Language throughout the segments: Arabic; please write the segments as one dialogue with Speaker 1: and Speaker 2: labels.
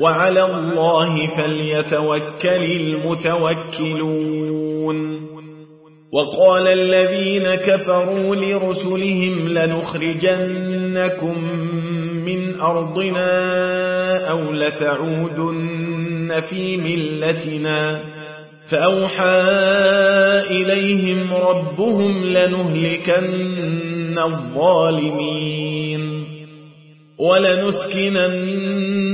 Speaker 1: وعلى الله فليتوكل المتوكلون. وقال الذين كفروا لرسلهم لنخرجنكم من أرضنا أو لتعودن في ملتنا. فأوحى إليهم ربهم لنهلكن الظالمين.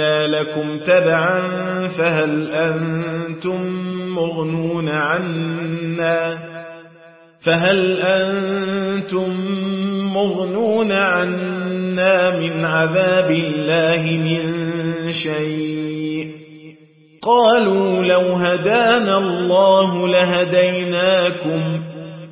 Speaker 1: لكم تبعا فهل أنتم مغنون عنا فهل أنتم مغنون عنا من عذاب الله من شيء قالوا لو هدانا الله لهديناكم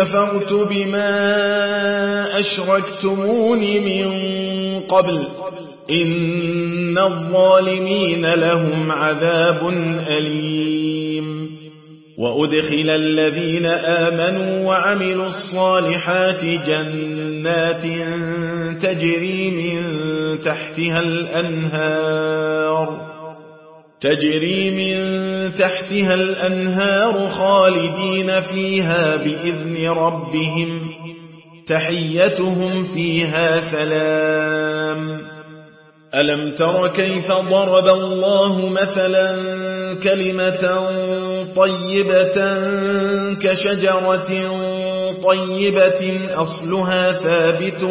Speaker 1: كفرت بما أشركتمون من قبل. إن الظالمين لهم عذاب أليم. وأدخل الذين آمنوا وعملوا الصالحات جنات تجري من تحتها الأنهار. تجري من تحتها الأنهار خالدين فيها بإذن ربهم. تحيتهم فيها سلام. ألم تر كيف ضرب الله مثلا كلمة طيبة كشجرة طيبة أصلها ثابت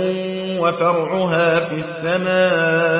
Speaker 1: وفرعها في السماء.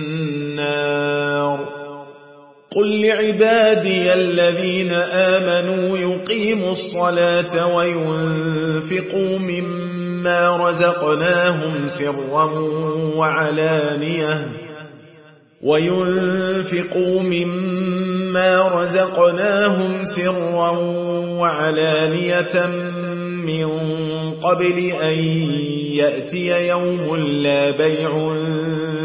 Speaker 1: قل لعبادي الذين آمنوا يقيموا الصلاة وينفقوا مما رزقناهم سرا وعلانية. وينفقوا مما رزقناهم سرا وعلانية من قبل أن يأتي يوم لا بيع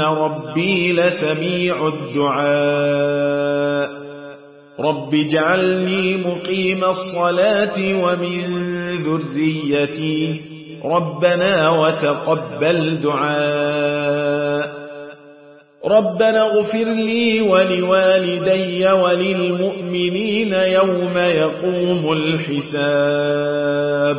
Speaker 1: ربي لسميع الدعاء رب اجعلني مقيم الصلاة ومن ذريتي ربنا وتقبل دعاء ربنا اغفر لي ولوالدي وللمؤمنين يوم يقوم الحساب